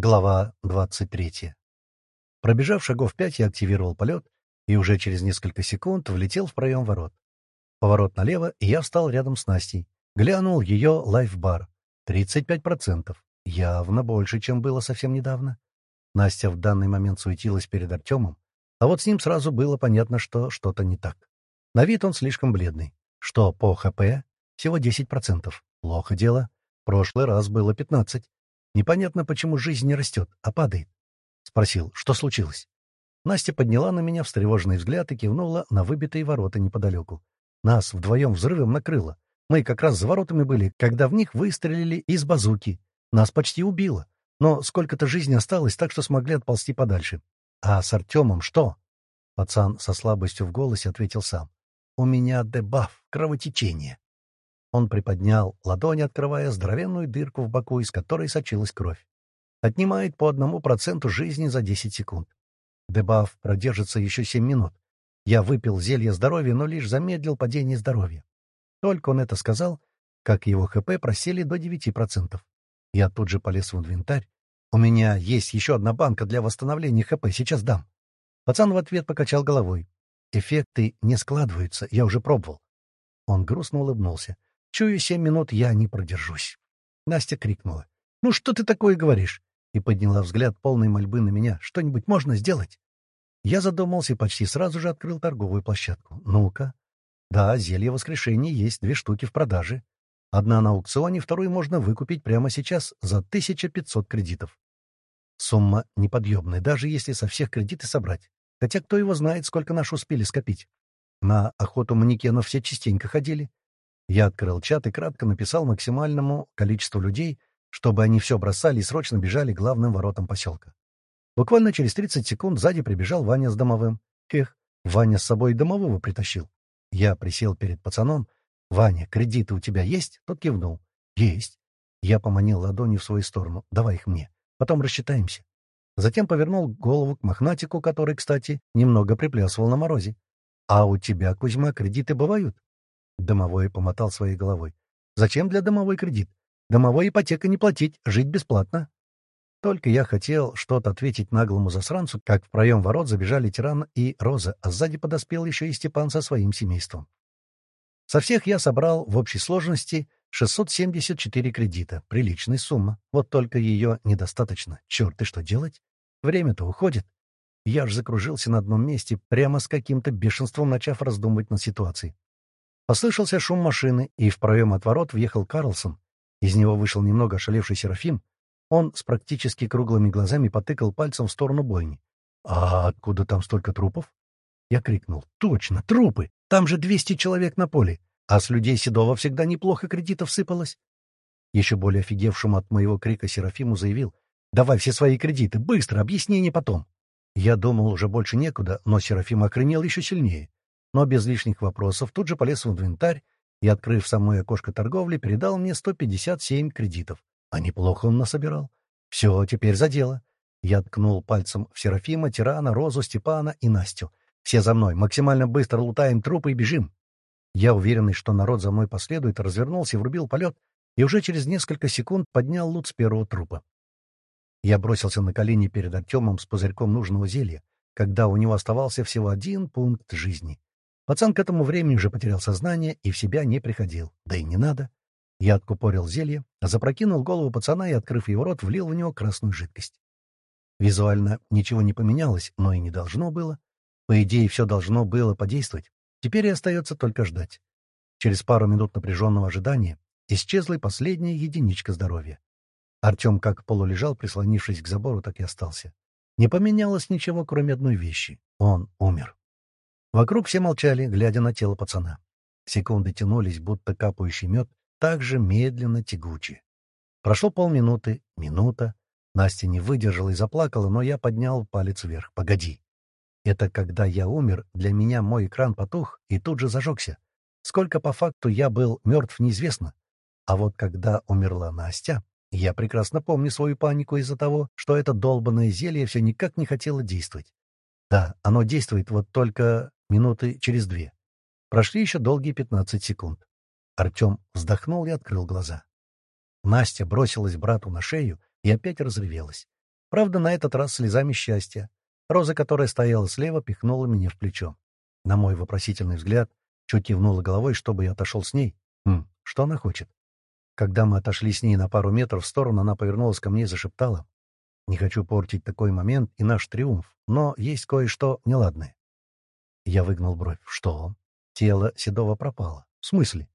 Глава 23. Пробежав шагов пять, я активировал полет и уже через несколько секунд влетел в проем ворот. Поворот налево, и я встал рядом с Настей. Глянул ее лайфбар. 35%. Явно больше, чем было совсем недавно. Настя в данный момент суетилась перед Артемом, а вот с ним сразу было понятно, что что-то не так. На вид он слишком бледный. Что по ХП? Всего 10%. Плохо дело. Прошлый раз было 15%. Непонятно, почему жизнь не растет, а падает. Спросил, что случилось. Настя подняла на меня встревоженный взгляд и кивнула на выбитые ворота неподалеку. Нас вдвоем взрывом накрыло. Мы как раз за воротами были, когда в них выстрелили из базуки. Нас почти убило. Но сколько-то жизни осталось, так что смогли отползти подальше. А с Артемом что? Пацан со слабостью в голосе ответил сам. У меня дебаф, кровотечение. Он приподнял ладонь, открывая здоровенную дырку в боку, из которой сочилась кровь. Отнимает по одному проценту жизни за 10 секунд. Дебаф продержится еще 7 минут. Я выпил зелье здоровья, но лишь замедлил падение здоровья. Только он это сказал, как его ХП просели до 9%. Я тут же полез в инвентарь. «У меня есть еще одна банка для восстановления ХП, сейчас дам». Пацан в ответ покачал головой. «Эффекты не складываются, я уже пробовал». Он грустно улыбнулся. Чую, семь минут я не продержусь. Настя крикнула. «Ну что ты такое говоришь?» И подняла взгляд полной мольбы на меня. «Что-нибудь можно сделать?» Я задумался и почти сразу же открыл торговую площадку. «Ну-ка». «Да, зелье воскрешения есть две штуки в продаже. Одна на аукционе, вторую можно выкупить прямо сейчас за 1500 кредитов. Сумма неподъемная, даже если со всех кредиты собрать. Хотя кто его знает, сколько наши успели скопить. На охоту манекенов все частенько ходили. Я открыл чат и кратко написал максимальному количеству людей, чтобы они все бросали и срочно бежали к главным воротам поселка. Буквально через 30 секунд сзади прибежал Ваня с домовым. Эх, Ваня с собой домового притащил. Я присел перед пацаном. «Ваня, кредиты у тебя есть?» Тот кивнул. «Есть». Я поманил ладонью в свою сторону. «Давай их мне. Потом рассчитаемся». Затем повернул голову к мохнатику, который, кстати, немного приплясывал на морозе. «А у тебя, Кузьма, кредиты бывают?» Домовой помотал своей головой. «Зачем для домовой кредит? Домовой ипотека не платить, жить бесплатно». Только я хотел что-то ответить наглому засранцу, как в проем ворот забежали Тиран и Роза, а сзади подоспел еще и Степан со своим семейством. Со всех я собрал в общей сложности 674 кредита. Приличная сумма. Вот только ее недостаточно. Черт, и что делать? Время-то уходит. Я ж закружился на одном месте, прямо с каким-то бешенством начав раздумывать над ситуацией. Послышался шум машины, и в проем от ворот въехал Карлсон. Из него вышел немного ошалевший Серафим. Он с практически круглыми глазами потыкал пальцем в сторону бойни. «А откуда там столько трупов?» Я крикнул. «Точно, трупы! Там же двести человек на поле, а с людей Седова всегда неплохо кредитов сыпалось». Еще более офигевшему от моего крика Серафиму заявил. «Давай все свои кредиты, быстро, объяснение потом». Я думал, уже больше некуда, но Серафим охренел еще сильнее но без лишних вопросов тут же полез в инвентарь и, открыв самое окошко торговли, передал мне 157 кредитов. А неплохо он насобирал. Все, теперь за дело. Я ткнул пальцем в Серафима, Тирана, Розу, Степана и Настю. Все за мной. Максимально быстро лутаем трупы и бежим. Я, уверенный, что народ за мной последует, развернулся и врубил полет, и уже через несколько секунд поднял лут с первого трупа. Я бросился на колени перед Артемом с пузырьком нужного зелья, когда у него оставался всего один пункт жизни. Пацан к этому времени уже потерял сознание и в себя не приходил. Да и не надо. Я откупорил зелье, запрокинул голову пацана и, открыв его рот, влил в него красную жидкость. Визуально ничего не поменялось, но и не должно было. По идее, все должно было подействовать. Теперь и остается только ждать. Через пару минут напряженного ожидания исчезла и последняя единичка здоровья. Артем как полулежал, прислонившись к забору, так и остался. Не поменялось ничего, кроме одной вещи. Он умер. Вокруг все молчали, глядя на тело пацана. Секунды тянулись, будто капающий мед, так же медленно тягуче. Прошло полминуты, минута. Настя не выдержала и заплакала, но я поднял палец вверх. «Погоди. Это когда я умер, для меня мой экран потух и тут же зажегся. Сколько по факту я был мертв, неизвестно. А вот когда умерла Настя, я прекрасно помню свою панику из-за того, что это долбанное зелье все никак не хотело действовать. Да, оно действует, вот только минуты через две. Прошли еще долгие пятнадцать секунд. Артем вздохнул и открыл глаза. Настя бросилась брату на шею и опять разревелась. Правда, на этот раз слезами счастья. Роза, которая стояла слева, пихнула меня в плечо. На мой вопросительный взгляд, чуть кивнула головой, чтобы я отошел с ней. Хм, что она хочет? Когда мы отошли с ней на пару метров в сторону, она повернулась ко мне и зашептала. «Не хочу портить такой момент и наш триумф, но есть кое-что неладное». Я выгнал бровь. «Что?» Тело Седова пропало. «В смысле?»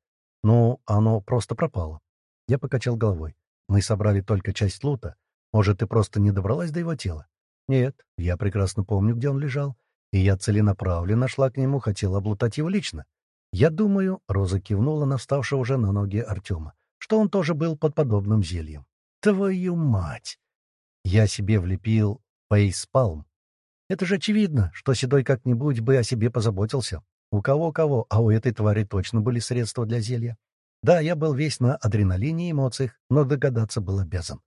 «Ну, оно просто пропало». Я покачал головой. «Мы собрали только часть лута. Может, ты просто не добралась до его тела?» «Нет, я прекрасно помню, где он лежал, и я целенаправленно шла к нему, хотела облутать его лично. Я думаю, Роза кивнула на вставшего уже на ноги Артема, что он тоже был под подобным зельем. Твою мать! Я себе влепил фейспалм. Это же очевидно, что Седой как-нибудь бы о себе позаботился. У кого-кого, а у этой твари точно были средства для зелья. Да, я был весь на адреналине и эмоциях, но догадаться был обязан.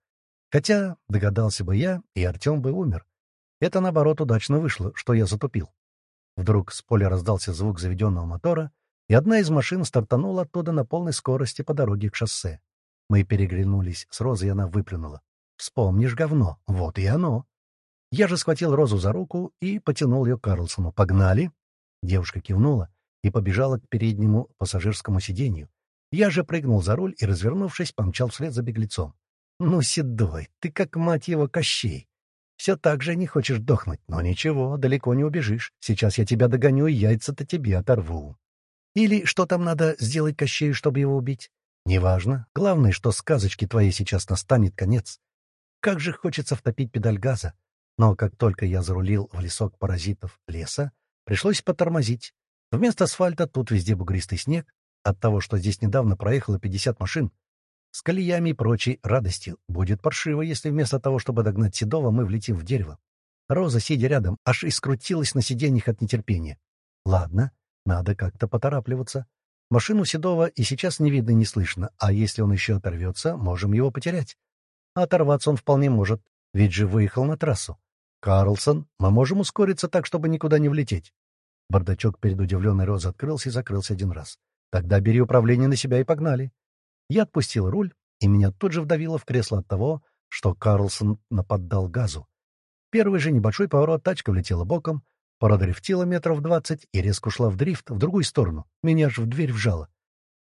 Хотя догадался бы я, и Артем бы умер. Это, наоборот, удачно вышло, что я затупил. Вдруг с поля раздался звук заведенного мотора, и одна из машин стартанула оттуда на полной скорости по дороге к шоссе. Мы переглянулись с Розой, и она выплюнула. «Вспомнишь говно, вот и оно». Я же схватил Розу за руку и потянул ее к Карлсону. «Погнали!» Девушка кивнула и побежала к переднему пассажирскому сиденью. Я же прыгнул за руль и, развернувшись, помчал вслед за беглецом. «Ну, Седой, ты как, мать его, Кощей! Все так же не хочешь дохнуть, но ничего, далеко не убежишь. Сейчас я тебя догоню и яйца-то тебе оторву». Или что там надо сделать Кощею, чтобы его убить? Неважно. Главное, что сказочки твоей сейчас настанет конец. Как же хочется втопить педаль газа. Но как только я зарулил в лесок паразитов леса, пришлось потормозить. Вместо асфальта тут везде бугристый снег. От того, что здесь недавно проехало 50 машин, с колеями и прочей радостью. Будет паршиво, если вместо того, чтобы догнать Седова, мы влетим в дерево. Роза, сидя рядом, аж искрутилась на сиденьях от нетерпения. Ладно, надо как-то поторапливаться. Машину Седова и сейчас не видно, не слышно, а если он еще оторвется, можем его потерять. А оторваться он вполне может, ведь же выехал на трассу. «Карлсон, мы можем ускориться так, чтобы никуда не влететь». Бардачок перед удивленной Розой открылся и закрылся один раз. «Тогда бери управление на себя и погнали». Я отпустил руль, и меня тут же вдавило в кресло от того, что Карлсон наподдал газу. Первый же небольшой поворот тачка влетела боком, Продрифтила метров двадцать и резко ушла в дрифт в другую сторону. Меня аж в дверь вжало.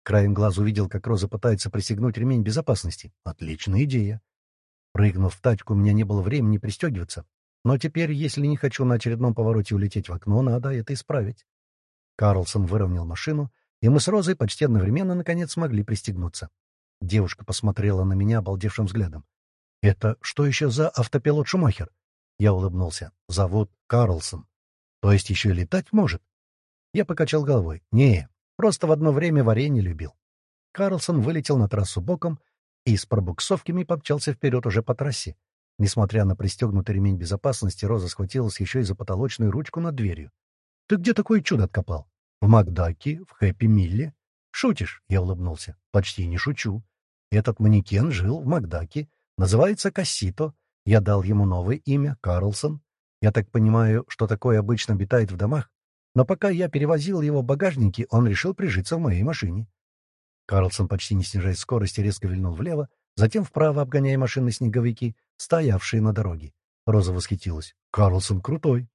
Краем глаз увидел, как Роза пытается пристегнуть ремень безопасности. Отличная идея. Прыгнув в тачку, у меня не было времени пристегиваться. Но теперь, если не хочу на очередном повороте улететь в окно, надо это исправить. Карлсон выровнял машину, и мы с Розой почти одновременно, наконец, смогли пристегнуться. Девушка посмотрела на меня обалдевшим взглядом. «Это что еще за автопилот Шумахер?» Я улыбнулся. «Зовут Карлсон. То есть еще и летать может? Я покачал головой. Не, просто в одно время варенье любил. Карлсон вылетел на трассу боком и с пробуксовками помчался вперед уже по трассе. Несмотря на пристегнутый ремень безопасности, Роза схватилась еще и за потолочную ручку над дверью. — Ты где такое чудо откопал? — В Макдаке, в Хэппи-Милле. — Шутишь? — я улыбнулся. — Почти не шучу. Этот манекен жил в Макдаке. Называется Кассито. Я дал ему новое имя — Карлсон. Я так понимаю, что такое обычно обитает в домах, но пока я перевозил его в багажнике, он решил прижиться в моей машине. Карлсон, почти не снижая скорости, резко вильнул влево, затем вправо, обгоняя машины-снеговики, стоявшие на дороге. Роза восхитилась. «Карлсон крутой!»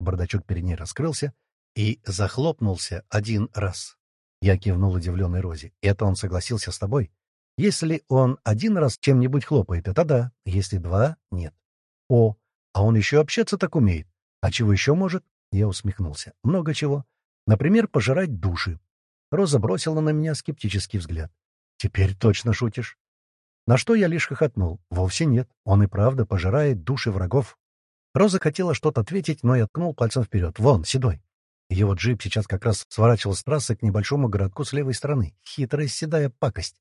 Бардачок перед ней раскрылся и захлопнулся один раз. Я кивнул удивленной Розе. «Это он согласился с тобой? Если он один раз чем-нибудь хлопает, это да. Если два — нет». «О, а он еще общаться так умеет. А чего еще может? Я усмехнулся. Много чего. Например, пожирать души. Роза бросила на меня скептический взгляд. Теперь точно шутишь. На что я лишь хохотнул. Вовсе нет. Он и правда пожирает души врагов. Роза хотела что-то ответить, но я ткнул пальцем вперед. Вон, седой. Его джип сейчас как раз сворачивал с трассы к небольшому городку с левой стороны. Хитрая седая пакость.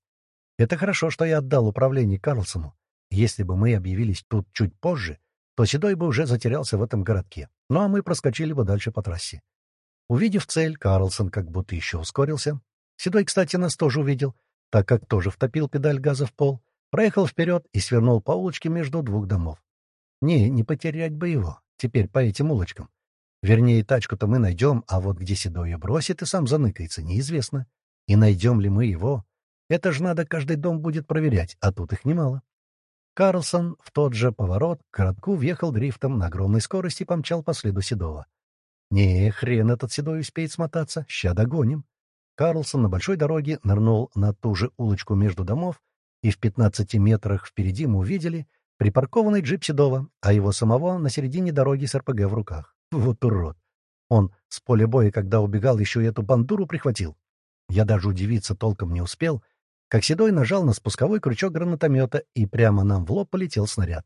Это хорошо, что я отдал управление Карлсону. Если бы мы объявились тут чуть позже, то Седой бы уже затерялся в этом городке. Ну а мы проскочили бы дальше по трассе. Увидев цель, Карлсон как будто еще ускорился. Седой, кстати, нас тоже увидел, так как тоже втопил педаль газа в пол, проехал вперед и свернул по улочке между двух домов. Не, не потерять бы его, теперь по этим улочкам. Вернее, тачку-то мы найдем, а вот где Седой ее бросит и сам заныкается, неизвестно. И найдем ли мы его? Это же надо каждый дом будет проверять, а тут их немало. Карлсон в тот же поворот к городку въехал дрифтом на огромной скорости и помчал по следу Седова. «Не, хрен этот Седой успеет смотаться, ща догоним». Карлсон на большой дороге нырнул на ту же улочку между домов, и в 15 метрах впереди мы увидели припаркованный джип Седова, а его самого на середине дороги с РПГ в руках. Вот урод! Он с поля боя, когда убегал, еще и эту бандуру прихватил. Я даже удивиться толком не успел, как Седой нажал на спусковой крючок гранатомета, и прямо нам в лоб полетел снаряд.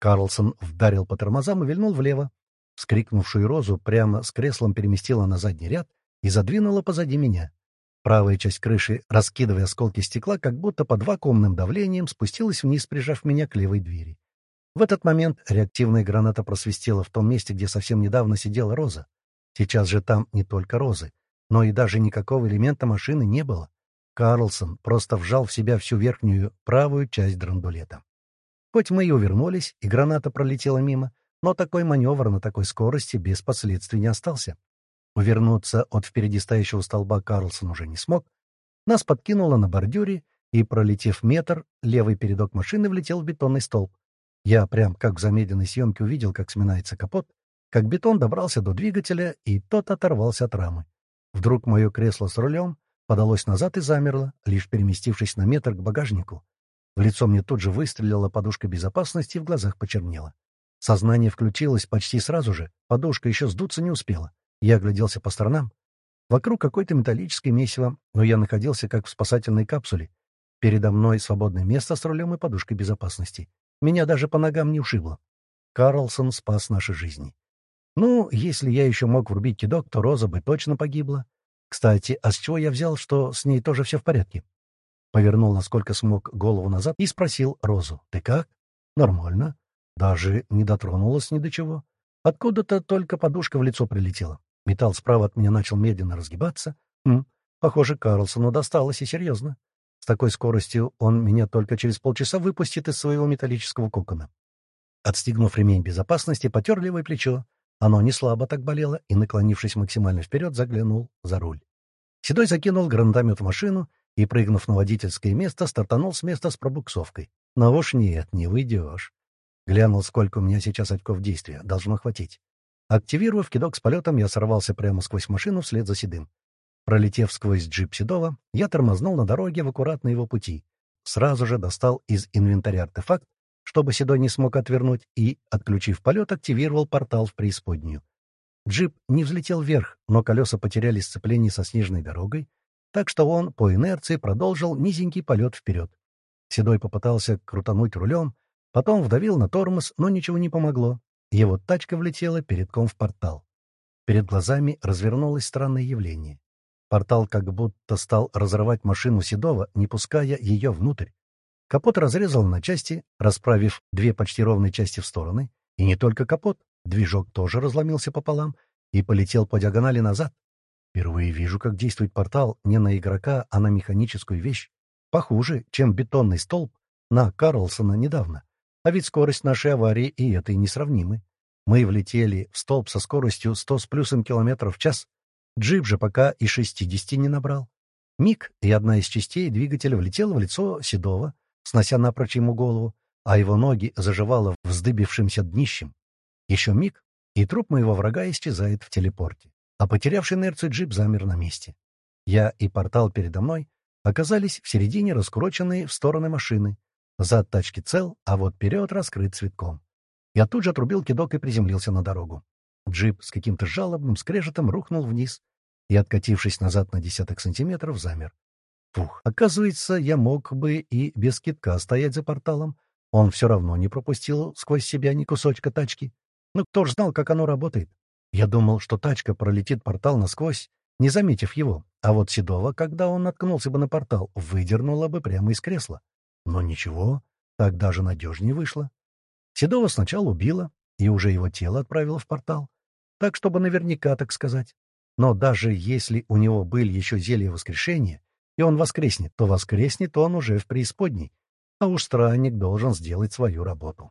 Карлсон вдарил по тормозам и вильнул влево. Вскрикнувшую розу прямо с креслом переместила на задний ряд и задвинула позади меня. Правая часть крыши, раскидывая осколки стекла, как будто под вакуумным давлением, спустилась вниз, прижав меня к левой двери. В этот момент реактивная граната просвистела в том месте, где совсем недавно сидела Роза. Сейчас же там не только Розы, но и даже никакого элемента машины не было. Карлсон просто вжал в себя всю верхнюю правую часть драндулета. Хоть мы и увернулись, и граната пролетела мимо, но такой маневр на такой скорости без последствий не остался. Увернуться от впереди стоящего столба Карлсон уже не смог. Нас подкинуло на бордюре, и, пролетев метр, левый передок машины влетел в бетонный столб. Я прям как в замедленной съемке увидел, как сминается капот, как бетон добрался до двигателя, и тот оторвался от рамы. Вдруг мое кресло с рулем подалось назад и замерло, лишь переместившись на метр к багажнику. В лицо мне тут же выстрелила подушка безопасности, в глазах почернело. Сознание включилось почти сразу же, подушка еще сдуться не успела. Я огляделся по сторонам. Вокруг какое-то металлическое месиво, но я находился как в спасательной капсуле. Передо мной свободное место с рулем и подушкой безопасности. Меня даже по ногам не ушибло. Карлсон спас наши жизни. Ну, если я еще мог врубить кидок, то Роза бы точно погибла. Кстати, а с чего я взял, что с ней тоже все в порядке? Повернул, насколько смог, голову назад и спросил Розу. «Ты как?» «Нормально. Даже не дотронулась ни до чего. Откуда-то только подушка в лицо прилетела. Металл справа от меня начал медленно разгибаться. Хм, похоже, Карлсону досталось и серьезно. С такой скоростью он меня только через полчаса выпустит из своего металлического кокона. Отстегнув ремень безопасности, потер левое плечо. Оно не слабо так болело, и, наклонившись максимально вперед, заглянул за руль. Седой закинул гранатомет в машину и, прыгнув на водительское место, стартанул с места с пробуксовкой. Но уж нет, не выйдешь. Глянул, сколько у меня сейчас очков действия. Должно хватить. Активировав кидок с полетом, я сорвался прямо сквозь машину вслед за Седым. Пролетев сквозь джип Седова, я тормознул на дороге в аккуратно его пути. Сразу же достал из инвентаря артефакт, чтобы Седой не смог отвернуть, и, отключив полет, активировал портал в преисподнюю. Джип не взлетел вверх, но колеса потеряли сцепление со снежной дорогой, так что он по инерции продолжил низенький полет вперед. Седой попытался крутануть рулем, потом вдавил на тормоз, но ничего не помогло. Его тачка влетела передком в портал. Перед глазами развернулось странное явление. Портал как будто стал разрывать машину Седова, не пуская ее внутрь. Капот разрезал на части, расправив две почти ровные части в стороны. И не только капот, движок тоже разломился пополам и полетел по диагонали назад. Впервые вижу, как действует портал не на игрока, а на механическую вещь. Похуже, чем бетонный столб на Карлсона недавно. А ведь скорость нашей аварии и этой несравнимы. Мы влетели в столб со скоростью 100 с плюсом километров в час. Джип же пока и 60 не набрал. Миг, и одна из частей двигателя влетела в лицо Седова, снося напрочь ему голову, а его ноги заживало вздыбившимся днищем. Еще миг, и труп моего врага исчезает в телепорте, а потерявший инерцию джип замер на месте. Я и портал передо мной оказались в середине раскуроченной в стороны машины. Зад тачки цел, а вот вперед раскрыт цветком. Я тут же отрубил кидок и приземлился на дорогу. Джип с каким-то жалобным скрежетом рухнул вниз и, откатившись назад на десяток сантиметров, замер. Фух, оказывается, я мог бы и без китка стоять за порталом. Он все равно не пропустил сквозь себя ни кусочка тачки. Ну кто ж знал, как оно работает? Я думал, что тачка пролетит портал насквозь, не заметив его, а вот Седова, когда он наткнулся бы на портал, выдернула бы прямо из кресла. Но ничего, так даже надежнее вышло. Седова сначала убила, и уже его тело отправила в портал. Так, чтобы наверняка, так сказать. Но даже если у него были еще зелья воскрешения, и он воскреснет, то воскреснет он уже в преисподней, а уж странник должен сделать свою работу.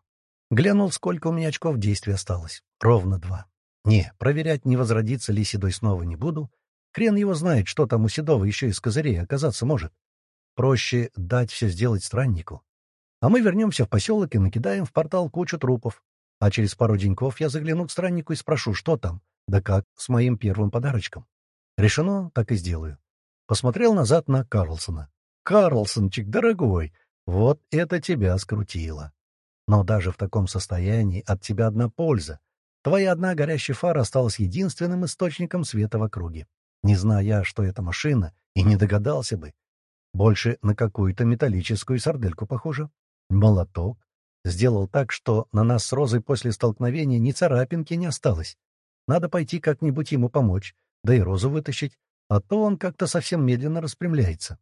Глянул, сколько у меня очков действия осталось. Ровно два. Не, проверять, не возродится ли Седой снова не буду. Хрен его знает, что там у Седова еще из козырей оказаться может. Проще дать все сделать страннику. А мы вернемся в поселок и накидаем в портал кучу трупов. А через пару деньков я загляну к страннику и спрошу, что там, да как с моим первым подарочком. Решено, так и сделаю. Посмотрел назад на Карлсона. «Карлсончик, дорогой, вот это тебя скрутило. Но даже в таком состоянии от тебя одна польза. Твоя одна горящая фара осталась единственным источником света в округе. Не зная, что это машина, и не догадался бы. Больше на какую-то металлическую сардельку похоже. Молоток. Сделал так, что на нас с Розой после столкновения ни царапинки не осталось. Надо пойти как-нибудь ему помочь, да и Розу вытащить, а то он как-то совсем медленно распрямляется.